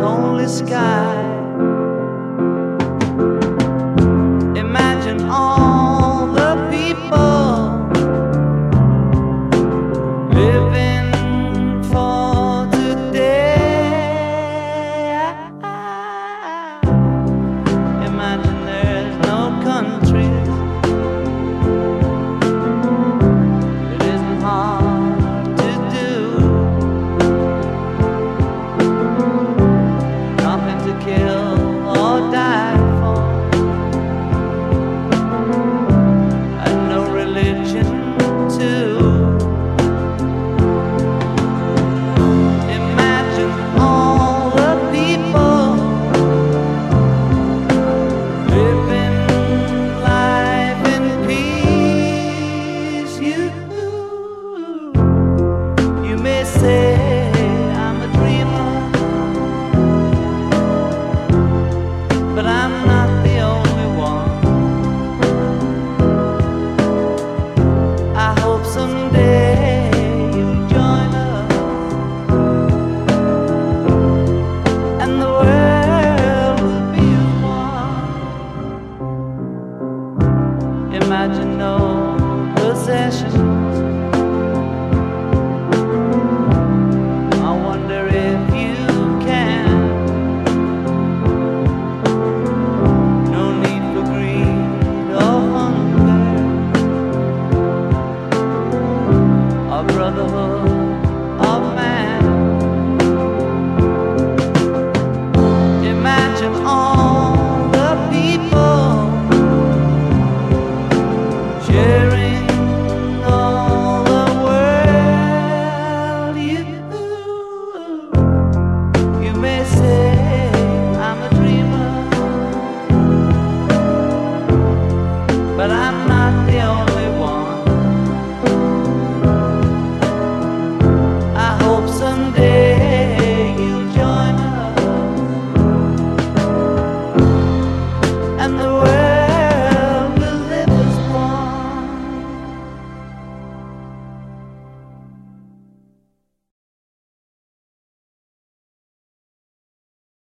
Only sky. Imagine all Imagine